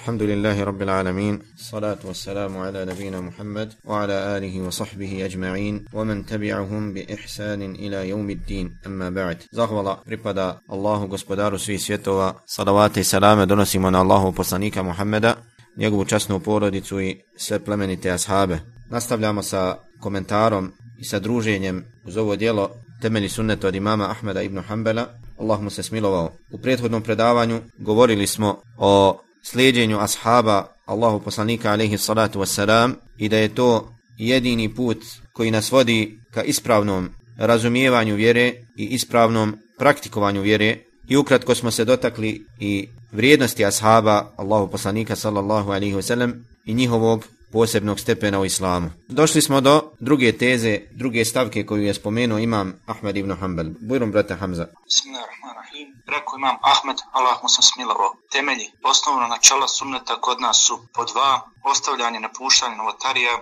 الحمد لله رب العالمين الصلاة والسلام على نبينا محمد وعلى آله وصحبه أجمعين ومن تبعهم بإحسان إلى يوم الدين أما بعد زغولا ربدا الله gospodaru svih svjetova salavate i salame donosimo na Allahu poslanika Muhammeda njegovu časnu porodicu i sve plemenite ashabe nastavljamo sa komentarom i sa druženjem uz ovo dijelo temelji sunneta od imama Ahmeda ibn Hanbala Allah mu se smilovao. U prethodnom predavanju govorili smo o slijedjenju ashaba Allahu poslanika alaihi salatu wassalam i da je to jedini put koji nas vodi ka ispravnom razumijevanju vjere i ispravnom praktikovanju vjere i ukratko smo se dotakli i vrijednosti ashaba Allahu poslanika sallallahu alaihi wasallam i njihovog posebnog stepena u islamu. Došli smo do druge teze, druge stavke koju je spomenuo imam Ahmed ibn Hanbal. Bujrom, brate Hamza. Bismillahirrahmanirrahim Rekao imam Ahmed, Allah mu sam smilovo. Temelji, osnovno načela sunneta kod nas su po dva, ostavljanje, napuštanje novotarija,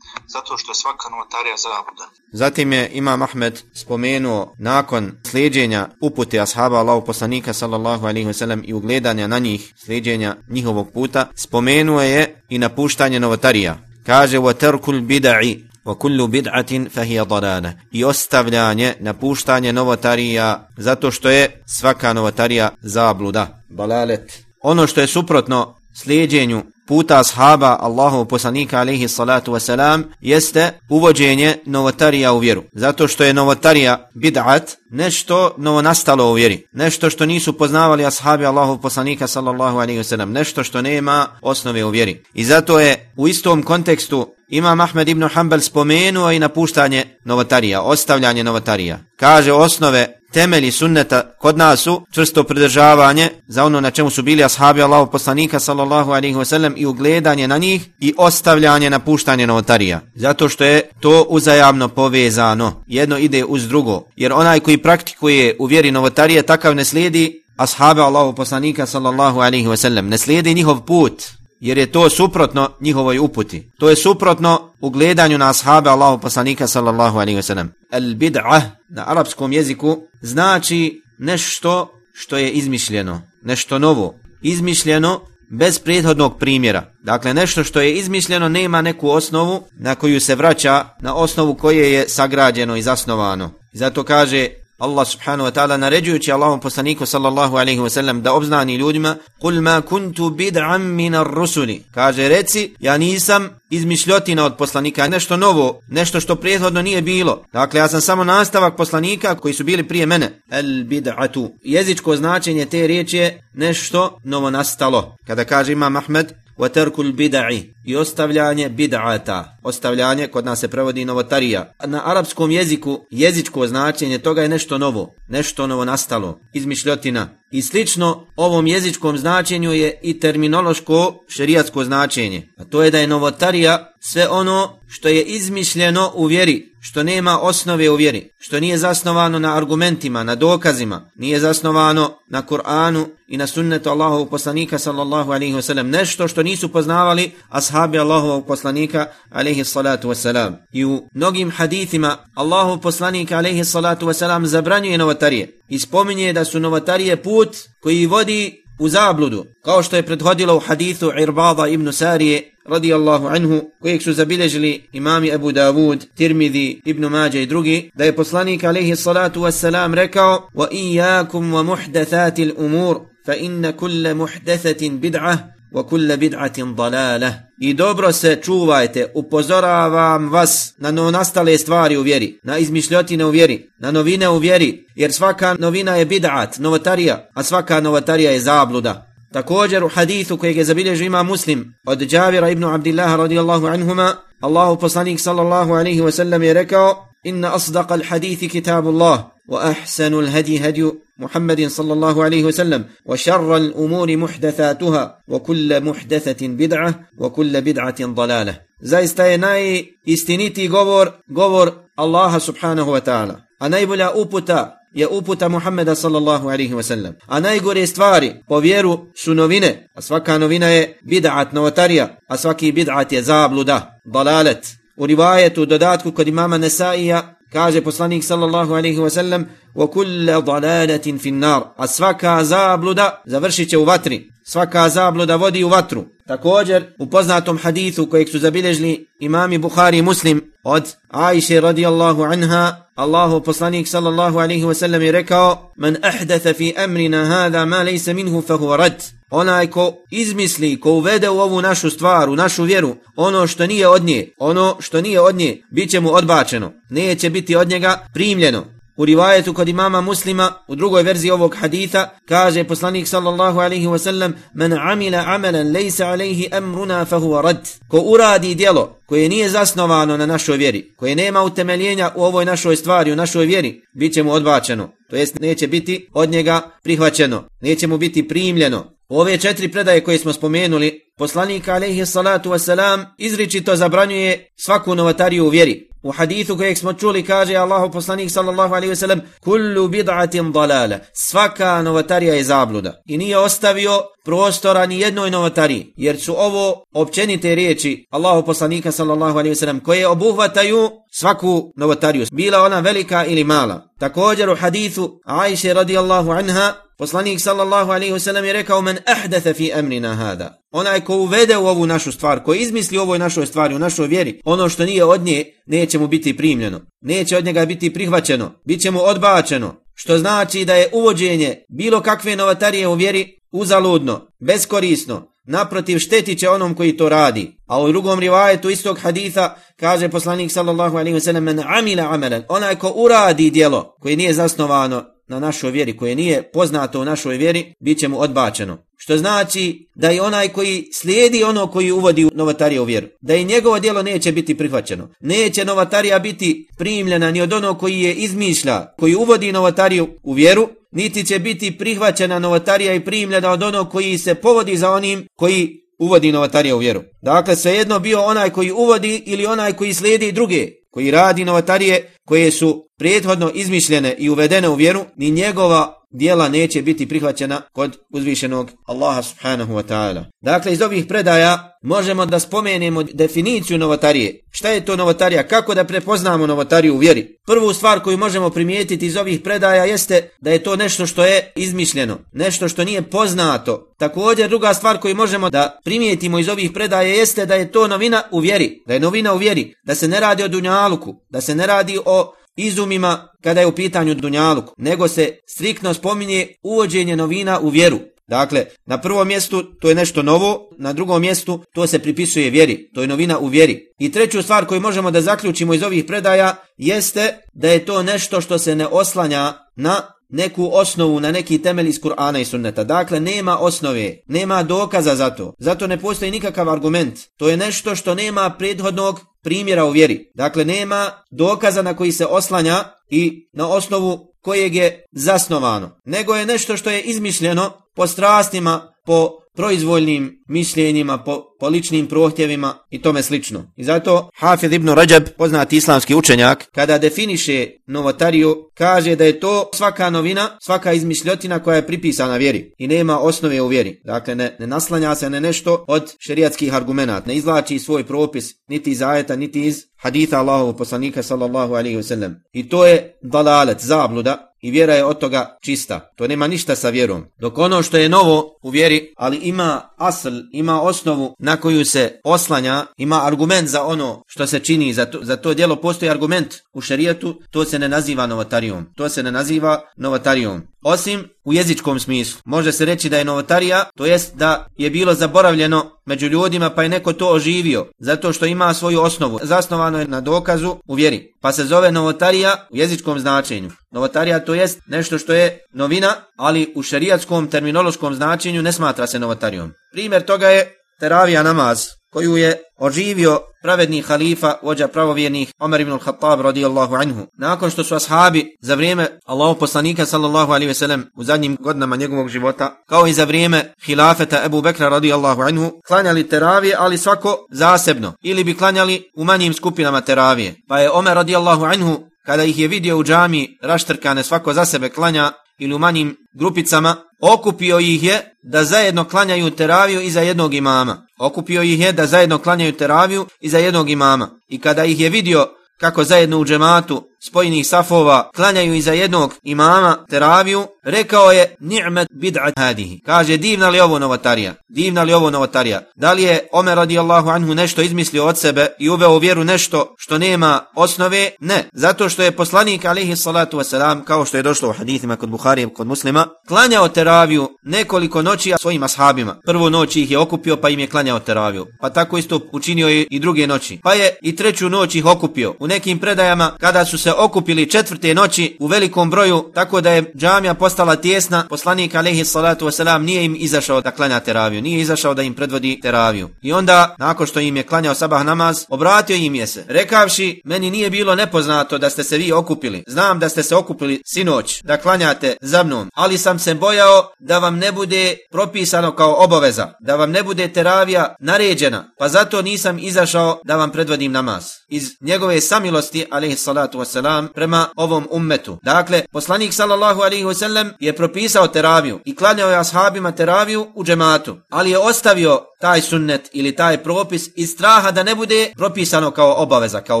zato što je svaka novotarija zabuda. Zatim je Imam Ahmed spomenuo nakon slijedjenja upute ashaba Allahu poslanika sallallahu alaihi wasallam i ugledanja na njih, slijedjenja njihovog puta, spomenuo je i napuštanje novotarija. Kaže, وَتَرْكُ الْبِدَعِ وَكُلُّ بِدْعَةٍ فَهِيَ ضَلَانَ I ostavljanje, napuštanje novotarija, zato što je svaka novotarija zabluda. Balalet. Ono što je suprotno slijedjenju puta ashaba Allahu poslanika alejhi salatu wasalam jeste uvođenje novotarija u vjeru. Zato što je novotarija bid'at nešto novo nastalo u vjeri. Nešto što nisu poznavali ashabi Allahu poslanika sallallahu alejhi ve nešto što nema osnove u vjeri. I zato je u istom kontekstu Imam Ahmed ibn Hanbal spomenuo i napuštanje novotarija, ostavljanje novotarija. Kaže osnove temelji sunneta kod nas su čvrsto pridržavanje za ono na čemu su bili ashabi Allahu poslanika sallallahu alaihi wa sallam i ugledanje na njih i ostavljanje napuštanje novotarija. Zato što je to uzajamno povezano. Jedno ide uz drugo. Jer onaj koji praktikuje u vjeri novotarije takav ne slijedi ashabi Allahu poslanika sallallahu alaihi wa sallam. Ne slijedi njihov put jer je to suprotno njihovoj uputi. To je suprotno u gledanju na ashabe Allahu poslanika sallallahu alaihi wa sallam. Al bid'ah na arapskom jeziku znači nešto što je izmišljeno, nešto novo, izmišljeno bez prethodnog primjera. Dakle, nešto što je izmišljeno nema neku osnovu na koju se vraća na osnovu koje je sagrađeno i zasnovano. Zato kaže Allah subhanahu wa ta'ala naređujući Allahom poslaniku sallallahu alaihi wa sallam da obznani ljudima Kul ma kuntu bid'an minar rusuli Kaže reci ja nisam izmišljotina od poslanika nešto novo, nešto što prethodno nije bilo. Dakle ja sam samo nastavak poslanika koji su bili prije mene. El bid'atu. Jezičko značenje te riječi je nešto novo nastalo. Kada kaže Imam Ahmed وَتَرْكُ bid'i i ostavljanje bid'ata. Ostavljanje kod nas se prevodi novotarija. Na arapskom jeziku jezičko značenje toga je nešto novo, nešto novo nastalo, izmišljotina. I slično ovom jezičkom značenju je i terminološko šerijatsko značenje. A to je da je novotarija sve ono što je izmišljeno u vjeri, što nema osnove u vjeri, što nije zasnovano na argumentima, na dokazima, nije zasnovano na Kur'anu i na sunnetu Allahovog poslanika sallallahu alaihi wasallam, nešto što nisu poznavali ashabi Allahovog poslanika alaihi salatu wasallam. I u mnogim hadithima Allahov poslanika alaihi salatu wasallam zabranjuje novotarije i spominje da su novotarije put koji vodi u zabludu, kao što je prethodilo u hadithu Irbada ibn Sarije radijallahu anhu, kojeg su zabilježili imami Abu Davud, Tirmidhi, Ibn Mađa i drugi, da je poslanik alaihi salatu wassalam rekao wa iyakum wa muhdathati umur fa inna kulle muhdathatin bid'ah wa kulle bid'atin dalalah. I dobro se čuvajte, upozoravam vas na novonastale stvari u vjeri, na izmišljotine u vjeri, na novine u vjeri, jer svaka novina je bid'at, novotarija, a svaka novotarija je zabluda. Također u hadithu kojeg je zabilježio ima muslim od Džavira ibn Abdillaha radijallahu anhuma, Allahu poslanik sallallahu alaihi wasallam je rekao, Inna asdaqa al-hadithi kitabullah wa ahsanu al-hadi hadju Muhammedin sallallahu alaihi wasallam, wa šarra al-umuri muhdathatuha, wa kulla muhdathatin bid'a, wa kulla bid'atin dalalah. Zaista je najistiniti govor, govor Allaha subhanahu wa ta'ala. A najbolja uputa je uputa Muhammeda sallallahu alaihi wa sallam. A najgore stvari po vjeru su novine, a svaka novina je bid'at novotarija, a svaki bid'at je zabluda, dalalet. U rivajetu dodatku kod imama Nesaija kaže poslanik sallallahu alaihi wa sallam wa kulle dalaletin fin nar, a svaka zabluda završit će u vatri svaka zabluda vodi u vatru. Također, u poznatom hadithu kojeg su zabilježili imami Buhari i Muslim od Aisha radijallahu anha, Allahu poslanik sallallahu alaihi wa sallam je rekao Man ahdatha fi amrina hada ma lejse minhu fahu rad. Onaj ko izmisli, ko uvede u ovu našu stvar, u našu vjeru, ono što nije od nje, ono što nije od nje, bit će mu odbačeno. Neće biti od njega primljeno. U rivajetu kod imama muslima, u drugoj verziji ovog haditha, kaže poslanik sallallahu alaihi wasallam Men amila amalan lejsa alaihi amruna fahuwa rad. Ko uradi dijelo koje nije zasnovano na našoj vjeri, koje nema utemeljenja u ovoj našoj stvari, u našoj vjeri, bit će mu odbačeno. To jest neće biti od njega prihvaćeno, neće mu biti primljeno. Ove četiri predaje koje smo spomenuli, poslanik alaihi salatu wasalam izričito zabranjuje svaku novatariju u vjeri. U hadithu kojeg smo čuli kaže Allahu poslanik sallallahu alaihi wasallam Kullu bid'atin dalala Svaka novatarija je zabluda. I nije ostavio prostora ni jednoj novotari, Jer su ovo općenite riječi Allahu poslanika sallallahu alaihi wasallam koje obuhvataju svaku novotariju, Bila ona velika ili mala. Također u hadithu Aisha radijallahu anha Poslanik sallallahu alaihi wasallam je rekao men ahdatha fi amrina hada. Onaj ko uvede u ovu našu stvar, ko izmisli u ovoj našoj stvari, u našoj vjeri, ono što nije od nje, neće mu biti primljeno. Neće od njega biti prihvaćeno, bit će mu odbačeno. Što znači da je uvođenje bilo kakve novatarije u vjeri uzaludno, beskorisno, naprotiv šteti će onom koji to radi. A u drugom rivajetu istog haditha kaže poslanik sallallahu alaihi wasallam men amila amalan, onaj ko uradi dijelo koje nije zasnovano na našoj vjeri, koje nije poznato u našoj vjeri, bit će mu odbačeno. Što znači da i onaj koji slijedi ono koji uvodi novatarije u vjeru, da i njegovo djelo neće biti prihvaćeno. Neće novatarija biti primljena ni od onog koji je izmišlja, koji uvodi novatariju u vjeru, niti će biti prihvaćena novatarija i primljena od onog koji se povodi za onim koji uvodi novatarija u vjeru. Dakle, svejedno bio onaj koji uvodi ili onaj koji slijedi druge, koji radi novatarije koje su prethodno izmišljene i uvedene u vjeru, ni njegova dijela neće biti prihvaćena kod uzvišenog Allaha subhanahu wa ta'ala. Dakle, iz ovih predaja možemo da spomenemo definiciju novotarije. Šta je to novotarija? Kako da prepoznamo novotariju u vjeri? Prvu stvar koju možemo primijetiti iz ovih predaja jeste da je to nešto što je izmišljeno, nešto što nije poznato. Također, druga stvar koju možemo da primijetimo iz ovih predaja jeste da je to novina u vjeri, da je novina u vjeri, da se ne radi o dunjaluku, da se ne radi o izumima kada je u pitanju dunjaluk, nego se striktno spominje uvođenje novina u vjeru. Dakle, na prvom mjestu to je nešto novo, na drugom mjestu to se pripisuje vjeri, to je novina u vjeri. I treću stvar koju možemo da zaključimo iz ovih predaja jeste da je to nešto što se ne oslanja na neku osnovu, na neki temelj iz Kur'ana i sunneta. Dakle, nema osnove, nema dokaza za to. Zato ne postoji nikakav argument. To je nešto što nema prethodnog primjera u vjeri. Dakle, nema dokaza na koji se oslanja i na osnovu kojeg je zasnovano. Nego je nešto što je izmišljeno po strastima, po proizvoljnim mišljenjima, po, po ličnim prohtjevima i tome slično. I zato Hafid ibn Rajab, poznati islamski učenjak, kada definiše novotariju, kaže da je to svaka novina, svaka izmišljotina koja je pripisana vjeri i nema osnove u vjeri. Dakle, ne, ne naslanja se na nešto od šerijatskih argumenata, ne izlači svoj propis niti iz ajeta, niti iz haditha Allahovog poslanika sallallahu alaihi wasallam. I to je dalalet, zabluda, i vjera je od toga čista. To nema ništa sa vjerom. Dok ono što je novo u vjeri, ali ima asl, ima osnovu na koju se oslanja, ima argument za ono što se čini, za to, za to djelo postoji argument u šarijetu, to se ne naziva novotarijom. To se ne naziva novotarijom. Osim u jezičkom smislu. Može se reći da je novotarija, to jest da je bilo zaboravljeno među ljudima pa je neko to oživio, zato što ima svoju osnovu. Zasnovano je na dokazu u vjeri. Pa se zove novotarija u jezičkom značenju. Novotarija to jest nešto što je novina, ali u šarijatskom terminološkom značenju ne smatra se novotarijom. Primjer toga je teravija namaz, koju je oživio pravedni halifa, vođa pravovjernih, Omer ibn al-Khattab radijallahu anhu. Nakon što su ashabi za vrijeme Allahov poslanika sallallahu alaihi ve sellem u zadnjim godinama njegovog života, kao i za vrijeme hilafeta Ebu Bekra radijallahu anhu, klanjali teravije, ali svako zasebno, ili bi klanjali u manjim skupinama teravije. Pa je Omer radijallahu anhu, kada ih je vidio u džami raštrkane svako za sebe klanja, ili u manjim grupicama, okupio ih je da zajedno klanjaju teraviju iza jednog imama. Okupio ih je da zajedno klanjaju teraviju iza jednog imama. I kada ih je vidio kako zajedno u džematu spojnih safova klanjaju iza jednog imama teraviju, rekao je ni'met bid'at hadihi. Kaže, divna li ovo novotarija? Divna li ovo novotarija? Da li je Omer radijallahu anhu nešto izmislio od sebe i uveo u vjeru nešto što nema osnove? Ne. Zato što je poslanik alihi salatu wasalam, kao što je došlo u hadithima kod Buharije kod muslima, klanjao teraviju nekoliko noći svojim ashabima. Prvu noć ih je okupio pa im je klanjao teraviju. Pa tako isto učinio je i druge noći. Pa je i treću noć ih okupio. U nekim predajama kada su se okupili četvrte noći u velikom broju, tako da je džamija postala tjesna, poslanik alaihi salatu wasalam nije im izašao da klanja teraviju, nije izašao da im predvodi teraviju. I onda, nakon što im je klanjao sabah namaz, obratio im je se, rekavši, meni nije bilo nepoznato da ste se vi okupili. Znam da ste se okupili sinoć da klanjate za mnom, ali sam se bojao da vam ne bude propisano kao obaveza, da vam ne bude teravija naređena, pa zato nisam izašao da vam predvodim namaz. Iz njegove samilosti, alaihi salatu wasalam, prema ovom ummetu. Dakle, poslanik sallallahu alaihi wasallam je propisao teraviju i klanjao je ashabima teraviju u džematu, ali je ostavio taj sunnet ili taj propis iz straha da ne bude propisano kao obaveza, kao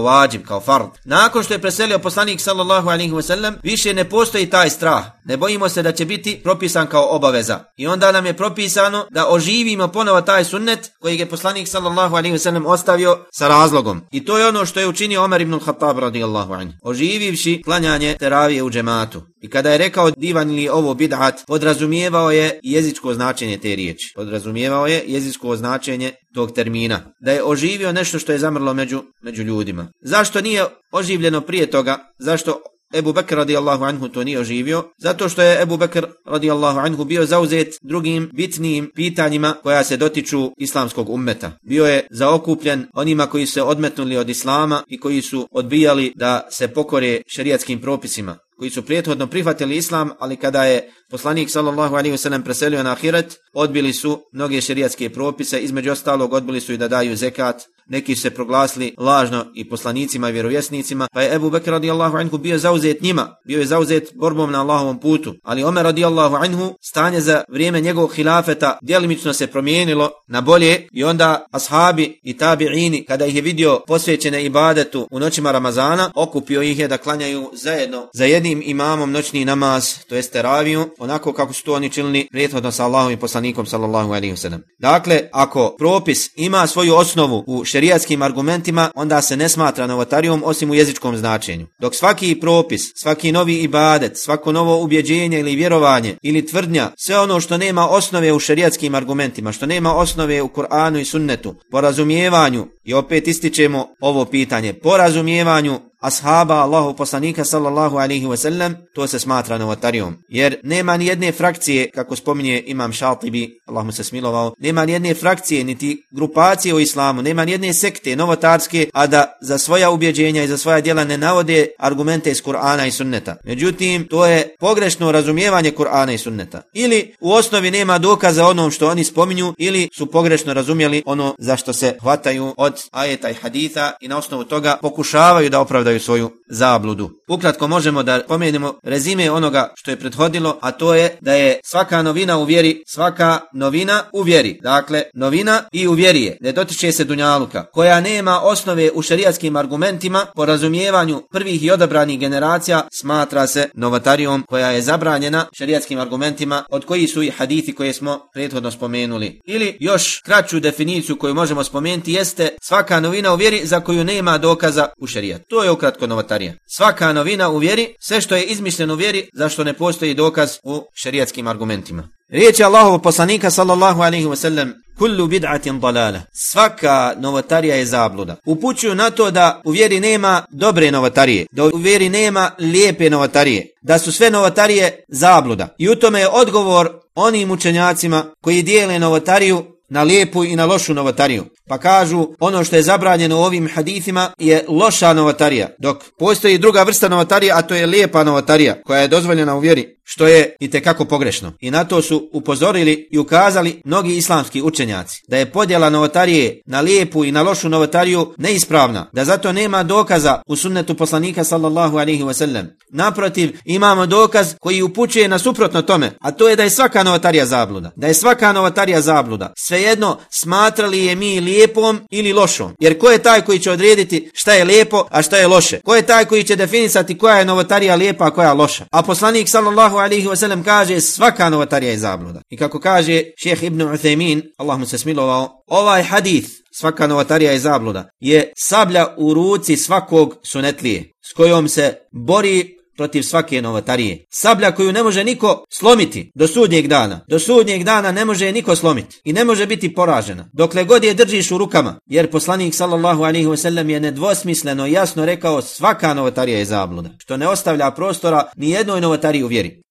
vađib, kao fard. Nakon što je preselio poslanik sallallahu alaihi wasallam, više ne postoji taj strah. Ne bojimo se da će biti propisan kao obaveza. I onda nam je propisano da oživimo ponovo taj sunnet koji je poslanik sallallahu alaihi wasallam ostavio sa razlogom. I to je ono što je učinio Omer ibn Khattab radijallahu anhu. Oživivši klanjanje teravije u džematu. I kada je rekao divan ili ovo bid'at, podrazumijevao je jezičko značenje te riječi. Podrazumijevao je jezičko značenje tog termina. Da je oživio nešto što je zamrlo među, među ljudima. Zašto nije oživljeno prije toga? Zašto Ebu Bekr radijallahu anhu to nije oživio, zato što je Ebu Bekr radijallahu anhu bio zauzet drugim bitnim pitanjima koja se dotiču islamskog ummeta. Bio je zaokupljen onima koji se odmetnuli od islama i koji su odbijali da se pokore šerijatskim propisima koji su prijethodno prihvatili islam, ali kada je poslanik sallallahu alaihi wasallam preselio na ahiret, odbili su mnoge šerijatske propise, između ostalog odbili su i da daju zekat, neki se proglasili lažno i poslanicima i vjerovjesnicima, pa je Ebu Bekr radijallahu anhu bio zauzet njima, bio je zauzet borbom na Allahovom putu, ali Omer radijallahu anhu stanje za vrijeme njegovog hilafeta djelimično se promijenilo na bolje i onda ashabi i tabi'ini kada ih je vidio posvećene ibadetu u noćima Ramazana, okupio ih je da klanjaju zajedno za jednim imamom noćni namaz, to jest teraviju, onako kako su to oni činili prethodno sa Allahom i poslanikom sallallahu alaihi wasallam. Dakle, ako propis ima svoju osnovu u šerijatskim argumentima, onda se ne smatra novotarijom osim u jezičkom značenju. Dok svaki propis, svaki novi ibadet, svako novo ubjeđenje ili vjerovanje ili tvrdnja, sve ono što nema osnove u šerijatskim argumentima, što nema osnove u Kur'anu i sunnetu, po razumijevanju, i opet ističemo ovo pitanje, po razumijevanju ashaba Allahu poslanika sallallahu alaihi wa sallam, to se smatra novotarijom. Jer nema ni jedne frakcije, kako spominje imam Šaltibi, Allah mu se smilovao, nema ni jedne frakcije, niti grupacije u islamu, nema ni jedne sekte novotarske, a da za svoja ubjeđenja i za svoja djela ne navode argumente iz Kur'ana i sunneta. Međutim, to je pogrešno razumijevanje Kur'ana i sunneta. Ili u osnovi nema dokaza onom što oni spominju, ili su pogrešno razumjeli ono za što se hvataju od ajeta i haditha i na osnovu toga pokušavaju da opravdaju opravdaju svoju zabludu. Ukratko možemo da pomenemo rezime onoga što je prethodilo, a to je da je svaka novina u vjeri, svaka novina u vjeri. Dakle, novina i u vjeri je, ne dotiče se Dunjaluka, koja nema osnove u šarijatskim argumentima, po razumijevanju prvih i odabranih generacija, smatra se novatarijom koja je zabranjena šarijatskim argumentima, od koji su i hadithi koje smo prethodno spomenuli. Ili još kraću definiciju koju možemo spomenuti jeste svaka novina u vjeri za koju nema dokaza u šerijatu. To je ukratko novotarija. Svaka novina u vjeri, sve što je izmišljeno u vjeri, zašto ne postoji dokaz u šerijatskim argumentima. Riječ je Allahovog poslanika sallallahu alaihi wa sallam Kullu bid'atin dalala. Svaka novotarija je zabluda. Upućuju na to da u vjeri nema dobre novotarije, da u vjeri nema lijepe novotarije, da su sve novotarije zabluda. I u tome je odgovor onim učenjacima koji dijele novotariju na lijepu i na lošu novotariju. Pa kažu, ono što je zabranjeno ovim hadithima je loša novotarija, dok postoji druga vrsta novotarija, a to je lijepa novotarija, koja je dozvoljena u vjeri što je i kako pogrešno. I na to su upozorili i ukazali mnogi islamski učenjaci, da je podjela novotarije na lijepu i na lošu novotariju neispravna, da zato nema dokaza u sunnetu poslanika sallallahu alaihi wasallam. Naprotiv, imamo dokaz koji upućuje na suprotno tome, a to je da je svaka novotarija zabluda. Da je svaka novotarija zabluda. Svejedno, smatrali je mi lijepom ili lošom. Jer ko je taj koji će odrediti šta je lijepo, a šta je loše? Ko je taj koji će definisati koja je novotarija lijepa, a koja je loša? A poslanik sallallahu alaihi wasallam kaže svaka novotarija je zabluda. I kako kaže šeheh ibn Uthaymin, Allah mu se smilovao, ovaj hadith, svaka novotarija je zabluda, je sablja u ruci svakog sunetlije, s kojom se bori protiv svake novotarije. Sablja koju ne može niko slomiti do sudnjeg dana. Do sudnjeg dana ne može niko slomiti i ne može biti poražena. Dokle god je držiš u rukama, jer poslanik sallallahu alaihi wasallam je nedvosmisleno jasno rekao svaka novotarija je zabluda, što ne ostavlja prostora ni jednoj novotariji u vjeri.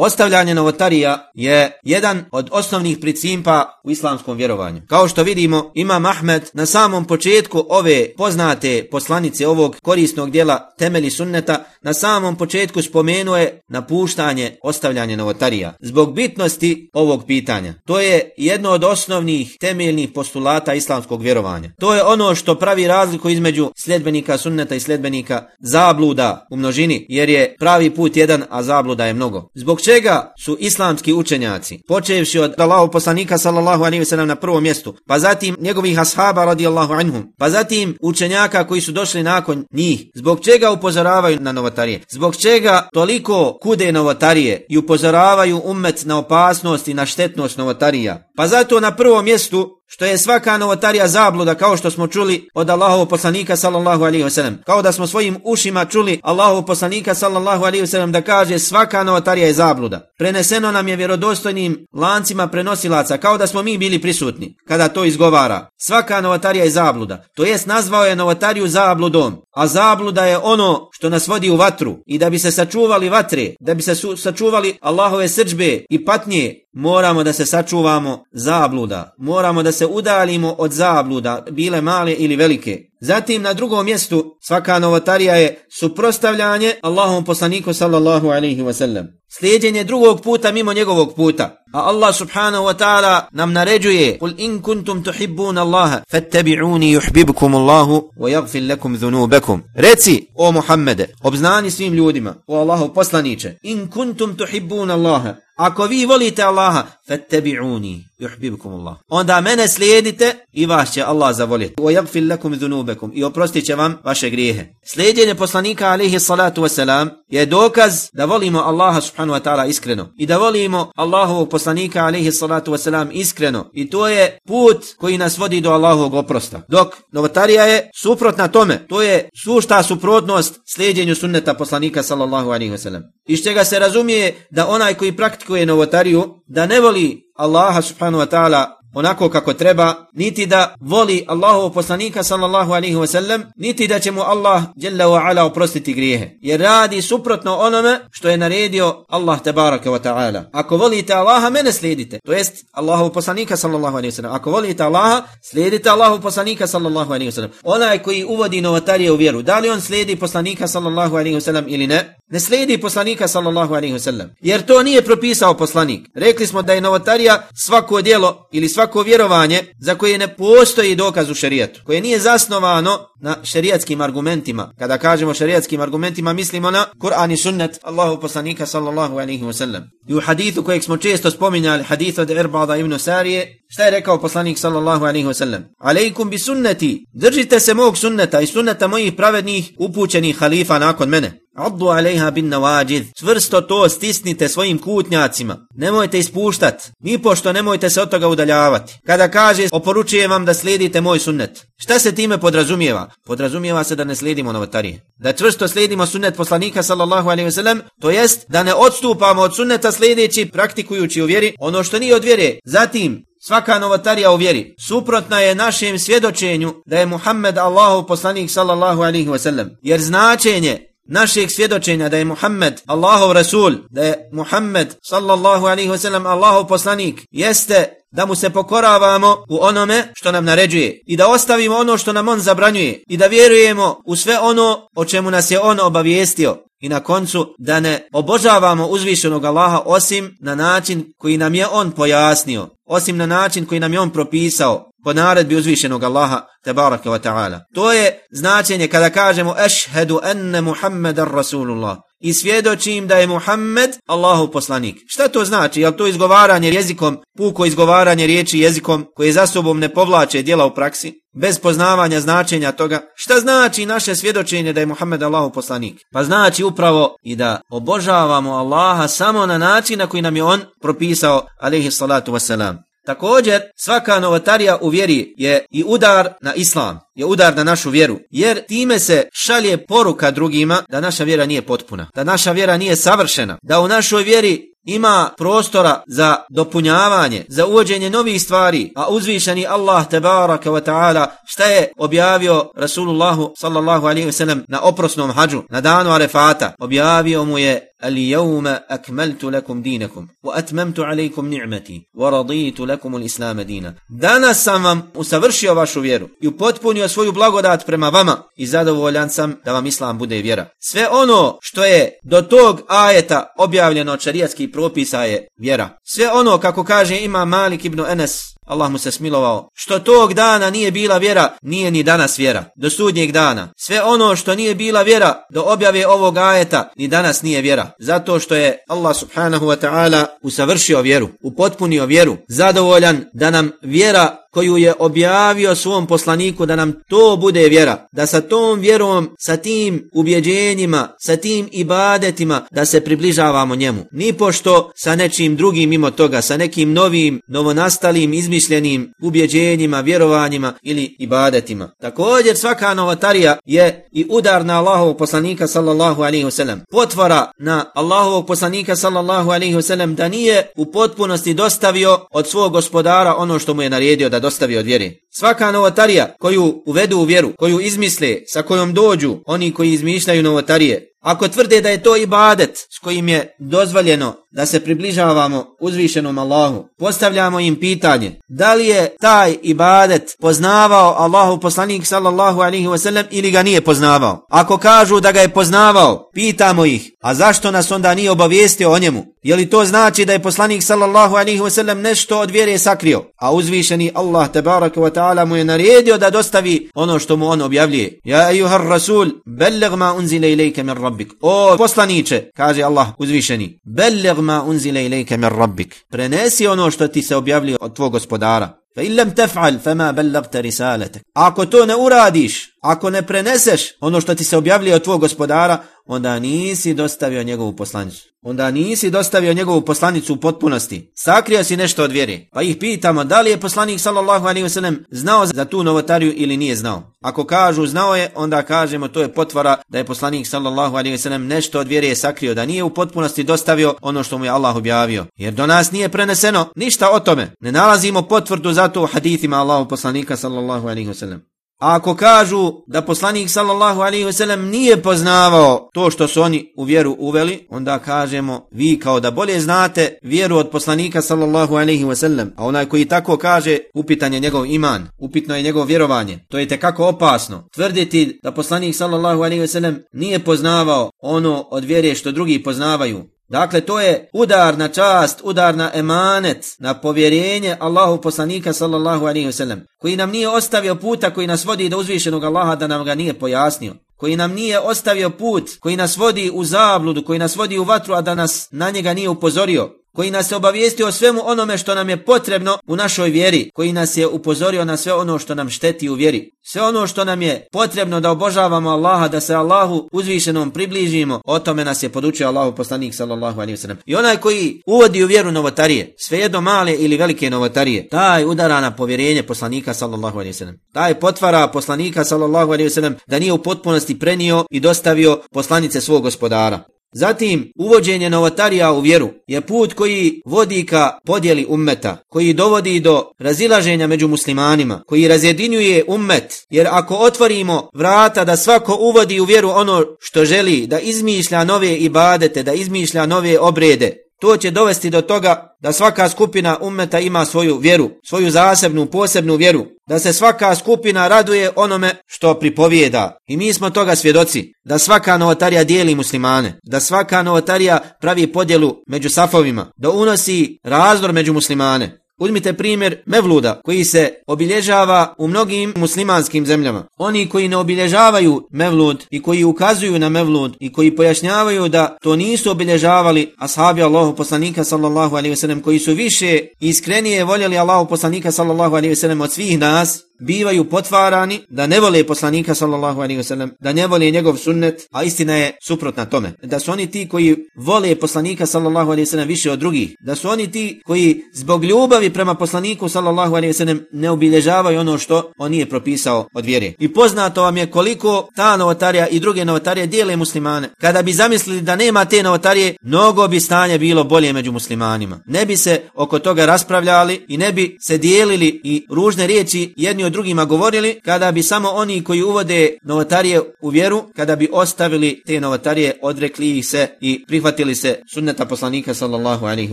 Ostavljanje novotarija je jedan od osnovnih principa u islamskom vjerovanju. Kao što vidimo, Imam Ahmed na samom početku ove poznate poslanice ovog korisnog dijela temeli sunneta, na samom početku spomenuje napuštanje ostavljanje novotarija. Zbog bitnosti ovog pitanja. To je jedno od osnovnih temeljnih postulata islamskog vjerovanja. To je ono što pravi razliku između sljedbenika sunneta i sljedbenika zabluda u množini, jer je pravi put jedan, a zabluda je mnogo. Zbog čega su islamski učenjaci, počevši od Allahu poslanika sallallahu alaihi wasallam na prvom mjestu, pa zatim njegovih ashaba radijallahu anhum, pa zatim učenjaka koji su došli nakon njih, zbog čega upozoravaju na novotarije, zbog čega toliko kude novotarije i upozoravaju umet na opasnost i na štetnost novotarija. Pa zato na prvom mjestu što je svaka novotarija zabluda kao što smo čuli od Allahovog poslanika sallallahu alaihi wasallam. Kao da smo svojim ušima čuli Allahovog poslanika sallallahu alaihi wasallam da kaže svaka novotarija je zabluda. Preneseno nam je vjerodostojnim lancima prenosilaca kao da smo mi bili prisutni kada to izgovara. Svaka novotarija je zabluda. To jest nazvao je novotariju zabludom. A zabluda je ono što nas vodi u vatru. I da bi se sačuvali vatre, da bi se sačuvali Allahove srđbe i patnje, moramo da se sačuvamo zabluda. Moramo da se udalimo od zabluda, bile male ili velike. Zatim na drugom mjestu svaka novotarija je suprostavljanje Allahom poslaniku sallallahu alaihi wasallam. Slijedjenje drugog puta mimo njegovog puta. A Allah subhanahu wa ta'ala nam naređuje Kul in kuntum tuhibbun Allaha fattabi'uni yuhbibkum Allahu wa yaghfir lakum dhunubakum. Reci o Muhammede, obznani svim ljudima, o Allahu poslanice, in kuntum tuhibbun Allaha Ako vi volite Allaha, fattabi'uni, yuhibbukum Allah. Onda mene slijedite i vas će Allah zavoljeti. Wa yaghfir lakum dhunubakum i oprostit će vam vaše grijehe. Slijedjenje poslanika alaihi salatu vesselam je dokaz da volimo Allaha subhanahu wa ta'ala iskreno i da volimo Allahovog poslanika alaihi salatu vesselam iskreno i to je put koji nas vodi do Allahovog oprosta. Dok novotarija je suprotna tome, to je sušta suprotnost slijedjenju sunneta poslanika sallallahu alaihi wasalam. Iz čega se razumije da onaj koji praktikuje novotariju da ne voli Allaha subhanahu wa ta'ala onako kako treba, niti da voli Allahu poslanika sallallahu alaihi wasallam, niti da će mu Allah jalla wa ala oprostiti grijehe. Jer radi suprotno onome što je naredio Allah tabaraka wa ta'ala. Ako volite Allaha, mene slijedite. To jest Allahov poslanika sallallahu alaihi wasallam. Ako volite Allaha, slijedite Allahov poslanika sallallahu alaihi wasallam. Onaj koji uvodi novotarije u vjeru, da li on slijedi poslanika sallallahu alaihi wasallam ili ne? Ne slijedi poslanika sallallahu alaihi wasallam. Jer to nije propisao poslanik. Rekli smo da je novotarija svako djelo ili svako vjerovanje za koje ne postoji dokaz u šerijatu, koje nije zasnovano na šerijatskim argumentima. Kada kažemo šerijatskim argumentima, mislimo na Kur'an i sunnet Allahu poslanika sallallahu alaihi wasallam. I u hadithu kojeg smo često spominjali, hadith od Erbada ibn Sarije, šta je rekao poslanik sallallahu alaihi wasallam? Aleikum bi sunneti, držite se mog sunneta i sunneta mojih pravednih upućenih halifa nakon mene. Addu alejha bin nawajid. Čvrsto to stisnite svojim kutnjacima. Nemojte ispuštat. Ni pošto nemojte se od toga udaljavati. Kada kaže, oporučujem vam da slijedite moj sunnet. Šta se time podrazumijeva? Podrazumijeva se da ne slijedimo novotarije. Da čvrsto slijedimo sunnet poslanika sallallahu alejhi ve sellem, to jest da ne odstupamo od sunneta slijedeći, praktikujući u vjeri ono što nije od vjere. Zatim, Svaka novotarija u vjeri suprotna je našem svjedočenju da je Muhammed Allahu poslanik sallallahu alaihi wasallam. Jer značenje našeg svjedočenja da je Muhammed Allahov Rasul, da je Muhammed sallallahu alaihi wasallam Allahov poslanik, jeste da mu se pokoravamo u onome što nam naređuje i da ostavimo ono što nam on zabranjuje i da vjerujemo u sve ono o čemu nas je on obavijestio. I na koncu da ne obožavamo uzvišenog Allaha osim na način koji nam je on pojasnio, osim na način koji nam je on propisao po naredbi uzvišenog Allaha tebaraka wa ta'ala. To je značenje kada kažemo ešhedu enne Muhammedar Rasulullah i svjedočim da je Muhammed Allahu poslanik. Šta to znači? Je to izgovaranje jezikom, puko izgovaranje riječi jezikom koje za sobom ne povlače djela u praksi? Bez poznavanja značenja toga. Šta znači naše svjedočenje da je Muhammed Allahu poslanik? Pa znači upravo i da obožavamo Allaha samo na način na koji nam je on propisao alaihi salatu wasalam. Također, svaka novotarija u vjeri je i udar na islam, je udar na našu vjeru, jer time se šalje poruka drugima da naša vjera nije potpuna, da naša vjera nije savršena, da u našoj vjeri ima prostora za dopunjavanje, za uvođenje novih stvari, a uzvišeni Allah tebaraka wa ta'ala šta je objavio Rasulullahu sallallahu alaihi wa sallam na oprosnom hađu, na danu Arefata, objavio mu je اليوم أكملت لكم دينكم وأتممت عليكم نعمتي ورضيت لكم الإسلام دينا Danas sam vam usavršio vašu vjeru i upotpunio svoju blagodat prema vama i zadovoljan sam da vam Islam bude vjera. Sve ono što je do tog ajeta objavljeno od šarijatskih propisa je vjera. Sve ono kako kaže ima Malik ibn Enes Allah mu se smilovao. Što tog dana nije bila vjera, nije ni danas vjera. Do sudnjeg dana. Sve ono što nije bila vjera do objave ovog ajeta, ni danas nije vjera. Zato što je Allah subhanahu wa ta'ala usavršio vjeru, upotpunio vjeru, zadovoljan da nam vjera koju je objavio svom poslaniku da nam to bude vjera, da sa tom vjerom, sa tim ubjeđenjima, sa tim ibadetima, da se približavamo njemu. Ni pošto sa nečim drugim mimo toga, sa nekim novim, novonastalim, izmišljenim ubjeđenjima, vjerovanjima ili ibadetima. Također svaka novotarija je i udar na Allahovog poslanika sallallahu alaihi wasallam. Potvora na Allahovog poslanika sallallahu alaihi wasallam da nije u potpunosti dostavio od svog gospodara ono što mu je naredio da dostavi od vjere. Svaka novotarija koju uvedu u vjeru, koju izmisle, sa kojom dođu oni koji izmišljaju novotarije, Ako tvrde da je to ibadet s kojim je dozvoljeno da se približavamo uzvišenom Allahu, postavljamo im pitanje da li je taj ibadet poznavao Allahu poslanik sallallahu alaihi wasallam ili ga nije poznavao. Ako kažu da ga je poznavao, pitamo ih, a zašto nas onda nije obavijestio o njemu? Je li to znači da je poslanik sallallahu alaihi wasallam nešto od vjere sakrio? A uzvišeni Allah tabaraka wa ta'ala mu je naredio da dostavi ono što mu on objavljuje. Ja ejuhar rasul, belleg ma unzile ilike min rabbik. O poslanice, kaže Allah uzvišeni, belleg ma unzile ilajke min rabbik. Prenesi ono što ti se objavljuje od tvog gospodara. Fa illam taf'al fama ballagta risalatak. Ako to ne uradiš, ako ne preneseš ono što ti se objavljuje od tvog gospodara, onda nisi dostavio njegovu poslanicu. Onda nisi dostavio njegovu poslanicu u potpunosti. Sakrio si nešto od vjere. Pa ih pitamo da li je poslanik sallallahu alaihi wa sallam znao za tu novotariju ili nije znao. Ako kažu znao je, onda kažemo to je potvara da je poslanik sallallahu alaihi wa sallam nešto od vjere sakrio, da nije u potpunosti dostavio ono što mu je Allah objavio. Jer do nas nije preneseno ništa o tome. Ne nalazimo potvrdu za to u hadithima Allahu poslanika sallallahu alaihi wa sallam. A ako kažu da poslanik sallallahu alaihi ve sellem nije poznavao to što su oni u vjeru uveli, onda kažemo vi kao da bolje znate vjeru od poslanika sallallahu alaihi ve sellem. A onaj koji tako kaže, upitan je njegov iman, upitno je njegov vjerovanje. To je tekako opasno. Tvrditi da poslanik sallallahu alaihi ve sellem nije poznavao ono od vjere što drugi poznavaju. Dakle, to je udar na čast, udar na emanet, na povjerenje Allahu poslanika sallallahu alaihi wasallam, koji nam nije ostavio puta koji nas vodi do uzvišenog Allaha da nam ga nije pojasnio, koji nam nije ostavio put, koji nas vodi u zabludu, koji nas vodi u vatru, a da nas na njega nije upozorio, koji nas je obavijestio o svemu onome što nam je potrebno u našoj vjeri, koji nas je upozorio na sve ono što nam šteti u vjeri. Sve ono što nam je potrebno da obožavamo Allaha, da se Allahu uzvišenom približimo, o tome nas je podučio Allahu poslanik sallallahu alaihi wasallam. I onaj koji uvodi u vjeru novotarije, svejedno male ili velike novotarije, taj udara na povjerenje poslanika sallallahu alaihi wasallam. Taj potvara poslanika sallallahu alaihi wasallam da nije u potpunosti prenio i dostavio poslanice svog gospodara. Zatim, uvođenje novotarija u vjeru je put koji vodi ka podjeli ummeta, koji dovodi do razilaženja među muslimanima, koji razjedinjuje ummet, jer ako otvorimo vrata da svako uvodi u vjeru ono što želi, da izmišlja nove ibadete, da izmišlja nove obrede, To će dovesti do toga da svaka skupina ummeta ima svoju vjeru, svoju zasebnu, posebnu vjeru, da se svaka skupina raduje onome što pripovijeda. I mi smo toga svjedoci, da svaka novotarija dijeli muslimane, da svaka novotarija pravi podjelu među safovima, da unosi razdor među muslimane. Uzmite primjer Mevluda koji se obilježava u mnogim muslimanskim zemljama. Oni koji ne obilježavaju Mevlud i koji ukazuju na Mevlud i koji pojašnjavaju da to nisu obilježavali ashabi Allahu poslanika sallallahu alaihi wasallam koji su više iskrenije voljeli Allahu poslanika sallallahu alaihi wasallam od svih nas, bivaju potvarani da ne vole poslanika sallallahu alejhi ve sellem da ne vole njegov sunnet a istina je suprotna tome. Da su oni ti koji vole poslanika sallallahu alejhi ve sellem više od drugih da su oni ti koji zbog ljubavi prema poslaniku sallallahu alejhi ve sellem ne obilježavaju ono što on nije propisao od vjere. I poznato vam je koliko ta novotarija i druge novotarije dijele muslimane. Kada bi zamislili da nema te novotarije mnogo bi stanje bilo bolje među muslimanima. Ne bi se oko toga raspravljali i ne bi se dijelili i ružne riječi jedni o drugima govorili, kada bi samo oni koji uvode novotarije u vjeru, kada bi ostavili te novotarije, odrekli ih se i prihvatili se sunneta poslanika sallallahu alaihi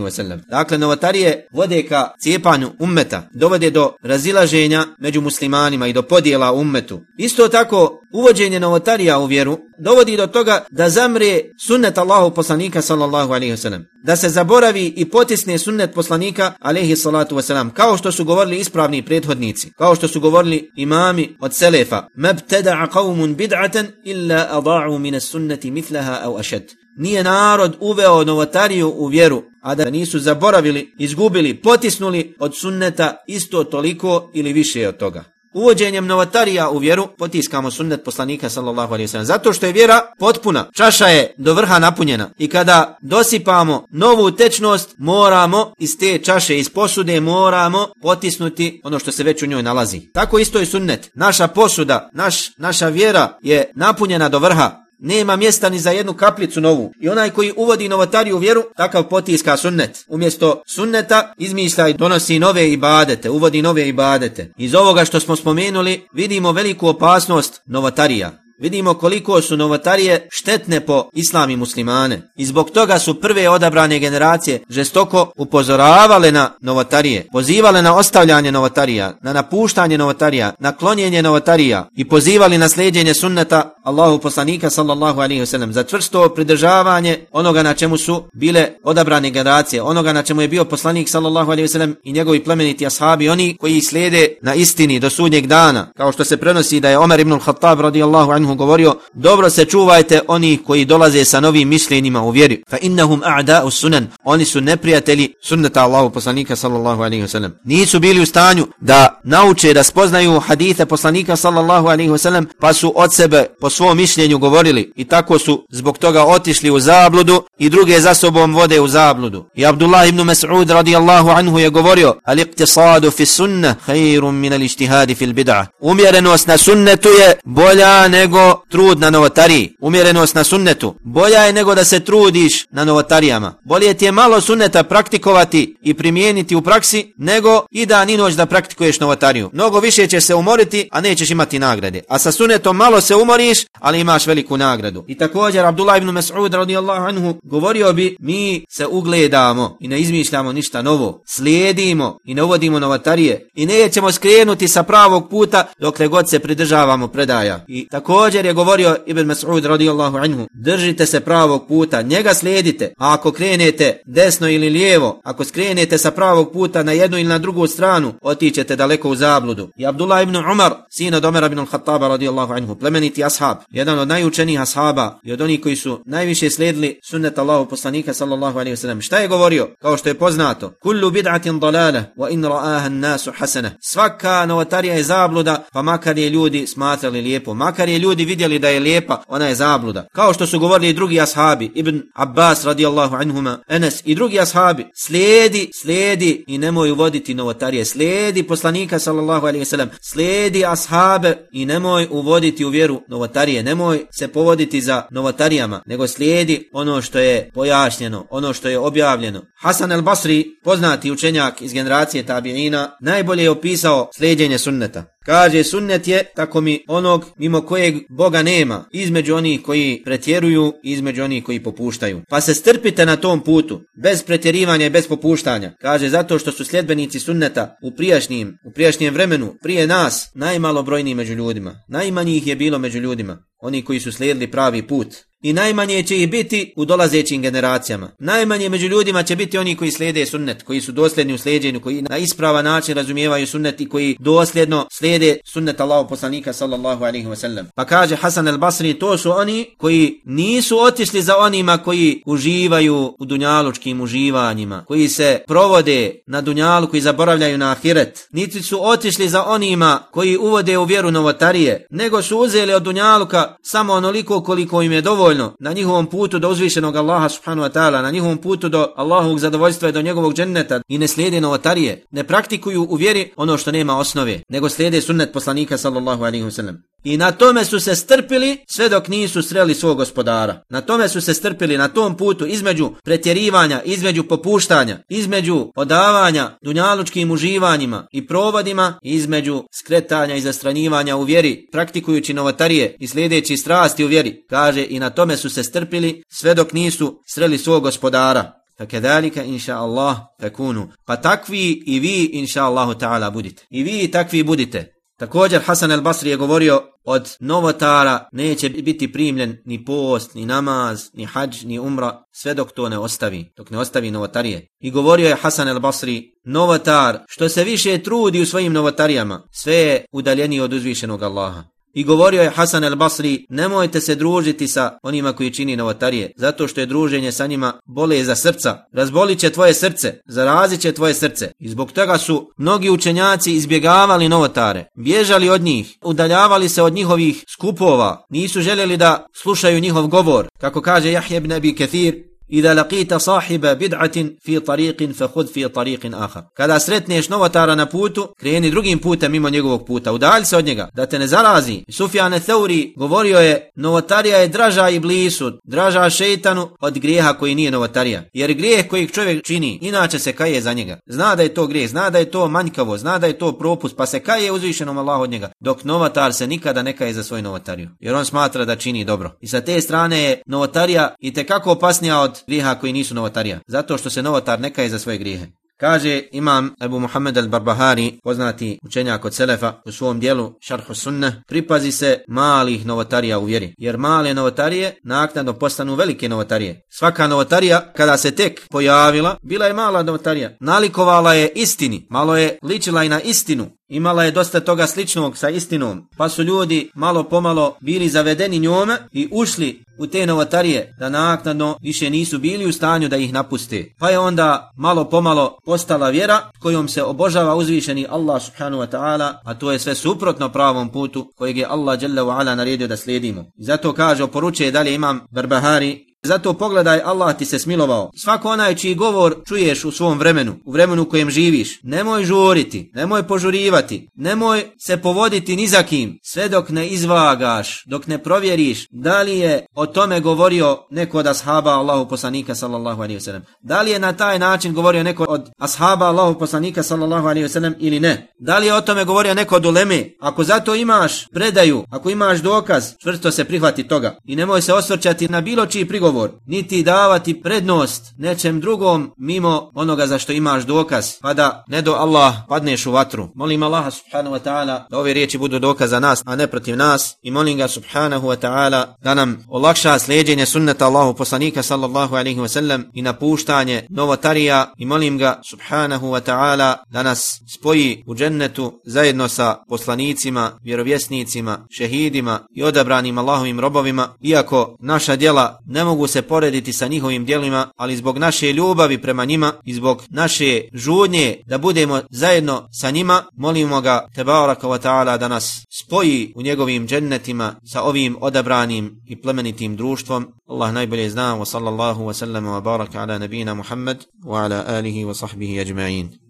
wa sallam. Dakle, novotarije vode ka cijepanju ummeta, dovode do razilaženja među muslimanima i do podijela ummetu. Isto tako, uvođenje novotarija u vjeru dovodi do toga da zamre sunnet Allahu poslanika sallallahu alaihi wa sallam. Da se zaboravi i potisne sunnet poslanika alaihi salatu wa sallam. Kao što su govorili ispravni prethodnici. Kao što su govorili imami od selefa. Mabtada'a qawmun bid'atan illa ada'u min as-sunnati mithlaha aw ashad. Nije narod uveo novotariju u vjeru, a da nisu zaboravili, izgubili, potisnuli od sunneta isto toliko ili više od toga. Uvođenjem novatarija u vjeru potiskamo sunnet poslanika sallallahu alejhi ve sellem Zato što je vjera potpuna, čaša je do vrha napunjena. I kada dosipamo novu tečnost, moramo iz te čaše, iz posude, moramo potisnuti ono što se već u njoj nalazi. Tako isto je sunnet. Naša posuda, naš, naša vjera je napunjena do vrha. Nema mjesta ni za jednu kaplicu novu. I onaj koji uvodi novotariju vjeru, takav potiska sunnet. Umjesto sunneta izmišlja i donosi nove ibadete, uvodi nove ibadete. Iz ovoga što smo spomenuli vidimo veliku opasnost novotarija. Vidimo koliko su novotarije štetne po islami muslimane. I zbog toga su prve odabrane generacije žestoko upozoravale na novotarije, pozivale na ostavljanje novotarija, na napuštanje novotarija, na klonjenje novotarija i pozivali na sljeđenje sunneta Allahu poslanika sallallahu alaihi wasallam za čvrsto pridržavanje onoga na čemu su bile odabrane generacije, onoga na čemu je bio poslanik sallallahu alaihi wasallam i njegovi plemeniti ashabi, oni koji slijede na istini do sudnjeg dana, kao što se prenosi da je Omer ibn al-Khattab radijallahu anhu anhu govorio dobro se čuvajte oni koji dolaze sa novim mišljenjima u vjeri fa innahum a'da'u sunan. Oni su neprijatelji sunneta Allahu poslanika sallallahu alejhi ve sellem nisu bili u stanju da nauče da spoznaju hadise poslanika sallallahu alejhi ve sellem pa su od sebe po svom mišljenju govorili. I tako su zbog toga otišli u zabludu i druge za sobom vode u zabludu. I Abdullah ibn Mas'ud radijallahu anhu je govorio al iqtisadu fi sunnah khairun min al ijtihad fi al bid'ah. Umjerenost na sunnetu je bolja nego nego trud na novotariji, umjerenost na sunnetu. Bolja je nego da se trudiš na novotarijama. Bolje ti je malo sunneta praktikovati i primijeniti u praksi, nego i da i noć da praktikuješ novotariju. Mnogo više ćeš se umoriti, a nećeš imati nagrade. A sa sunnetom malo se umoriš, ali imaš veliku nagradu. I također Abdullah ibn Mas'ud radijallahu anhu govorio bi, mi se ugledamo i ne izmišljamo ništa novo. Slijedimo i ne uvodimo novotarije. I nećemo skrenuti sa pravog puta dokle god se pridržavamo predaja. I također Također je govorio Ibn Mas'ud radijallahu anhu, držite se pravog puta, njega slijedite, a ako krenete desno ili lijevo, ako skrenete sa pravog puta na jednu ili na drugu stranu, otićete daleko u zabludu. I Abdullah ibn Umar, sin od Omer ibn al-Khattaba radijallahu anhu, plemeniti ashab, jedan od najučenijih ashaba i od onih koji su najviše slijedili sunnet Allahu poslanika sallallahu alaihi wasallam. Šta je govorio? Kao što je poznato, kullu bid'atin dalala wa in ra'aha an-nasu hasana. Svaka novotarija je zabluda, pa makar je ljudi smatrali lijepo, makar je ljudi ljudi vidjeli da je lijepa, ona je zabluda. Kao što su govorili i drugi ashabi, Ibn Abbas radijallahu anhuma, Enes i drugi ashabi, slijedi, slijedi i nemoj uvoditi novotarije, slijedi poslanika sallallahu alaihi wasallam, slijedi ashabe i nemoj uvoditi u vjeru novotarije, nemoj se povoditi za novotarijama, nego slijedi ono što je pojašnjeno, ono što je objavljeno. Hasan el Basri, poznati učenjak iz generacije tabiina, najbolje je opisao slijedjenje sunneta. Kaže sunnet je tako mi onog mimo kojeg Boga nema, između onih koji pretjeruju i između onih koji popuštaju. Pa se strpite na tom putu, bez pretjerivanja i bez popuštanja. Kaže zato što su sljedbenici sunneta u prijašnjim, u prijašnjem vremenu, prije nas, najmalobrojniji među ljudima. Najmanji ih je bilo među ljudima, oni koji su slijedili pravi put i najmanje će ih biti u dolazećim generacijama. Najmanje među ljudima će biti oni koji slijede sunnet, koji su dosljedni u slijedjenju, koji na ispravan način razumijevaju sunnet i koji dosljedno slijede sunnet Allahu poslanika sallallahu alaihi wasallam. Pa kaže Hasan al Basri, to su oni koji nisu otišli za onima koji uživaju u dunjalučkim uživanjima, koji se provode na dunjalu, koji zaboravljaju na ahiret. Niti su otišli za onima koji uvode u vjeru novotarije, nego su uzeli od dunjaluka samo onoliko koliko im je dovoljno dovoljno na njihovom putu do uzvišenog Allaha subhanahu wa ta'ala, na njihovom putu do Allahovog zadovoljstva i do njegovog dženneta i ne slijede novotarije, ne praktikuju u vjeri ono što nema osnove, nego slijede sunnet poslanika sallallahu alaihi wa sallam. I na tome su se strpili sve dok nisu sreli svog gospodara. Na tome su se strpili na tom putu između pretjerivanja, između popuštanja, između odavanja dunjalučkim uživanjima i provodima, između skretanja i zastranjivanja u vjeri, praktikujući novotarije i sljedeći strasti u vjeri. Kaže i na tome su se strpili sve dok nisu sreli svog gospodara. Fakedalika inša Allah fekunu. Pa takvi i vi inša Allahu ta'ala budite. I vi takvi budite. Također Hasan el Basri je govorio od novotara neće biti primljen ni post, ni namaz, ni hađ, ni umra, sve dok to ne ostavi, dok ne ostavi novotarije. I govorio je Hasan el Basri, novotar, što se više trudi u svojim novotarijama, sve je udaljeniji od uzvišenog Allaha. I govorio je Hasan el Basri, nemojte se družiti sa onima koji čini novotarije, zato što je druženje sa njima bole za srca. Razbolit će tvoje srce, zarazit će tvoje srce. I zbog toga su mnogi učenjaci izbjegavali novotare, bježali od njih, udaljavali se od njihovih skupova, nisu željeli da slušaju njihov govor. Kako kaže Jahje ibn Abi Kathir, Ida laqita sahiba bid'atin fi tariqin fa khudh fi tariqin akhar. Kada sretneš novotara na putu, kreni drugim putem mimo njegovog puta, udalj se od njega, da te ne zarazi. Sufjan al-Thauri govorio je, novotarija je draža iblisu, draža šejtanu od grijeha koji nije novotarija. Jer grijeh koji čovjek čini, inače se kaje za njega. Zna da je to grijeh, zna da je to manjkavo, zna da je to propust, pa se kaje uzvišenom Allah od njega. Dok novotar se nikada ne kaje za svoj novotariju, jer on smatra da čini dobro. I sa te strane je novotarija i te kako opasnija od griha koji nisu novotarija. Zato što se novotar neka je za svoje grijehe. Kaže imam Ebu Muhammed al-Barbahari, poznati učenjak od Selefa, u svom dijelu Šarhu Sunne, pripazi se malih novotarija u vjeri. Jer male novotarije naknadno postanu velike novotarije. Svaka novotarija, kada se tek pojavila, bila je mala novotarija. Nalikovala je istini, malo je ličila i na istinu. Imala je dosta toga sličnog sa istinom, pa su ljudi malo pomalo bili zavedeni njome i ušli u te novotarije da naknadno više nisu bili u stanju da ih napuste. Pa je onda malo pomalo postala vjera kojom se obožava uzvišeni Allah subhanahu wa ta'ala, a to je sve suprotno pravom putu kojeg je Allah jalla wa ala naredio da slijedimo. I zato kaže, oporučuje dalje imam Barbahari, Zato pogledaj, Allah ti se smilovao. Svako onaj čiji govor čuješ u svom vremenu, u vremenu u kojem živiš, nemoj žuriti, nemoj požurivati, nemoj se povoditi ni za kim, sve dok ne izvagaš, dok ne provjeriš da li je o tome govorio neko od ashaba Allahu poslanika sallallahu alaihi wasallam. Da li je na taj način govorio neko od ashaba Allahu poslanika sallallahu alaihi wasallam ili ne. Da li je o tome govorio neko od uleme. Ako zato imaš predaju, ako imaš dokaz, čvrsto se prihvati toga. I nemoj se osvrćati na bilo čiji prigovor govor, niti davati prednost nečem drugom mimo onoga za što imaš dokaz, pa da ne do Allah padneš u vatru. Molim Allaha subhanahu wa ta'ala da ove riječi budu dokaz za nas, a ne protiv nas i molim ga subhanahu wa ta'ala da nam olakša sljeđenje sunneta Allahu poslanika sallallahu alaihi wa sallam i napuštanje novotarija i molim ga subhanahu wa ta'ala da nas spoji u džennetu zajedno sa poslanicima, vjerovjesnicima, šehidima i odabranim Allahovim robovima, iako naša djela ne mogu se porediti sa njihovim dijelima, ali zbog naše ljubavi prema njima i zbog naše žudnje da budemo zajedno sa njima, molimo ga Tebaraka wa ta'ala da nas spoji u njegovim džennetima sa ovim odabranim i plemenitim društvom. Allah najbolje zna, wa sallallahu wa sallam wa baraka ala nabina Muhammad wa ala alihi wa sahbihi ajma'in.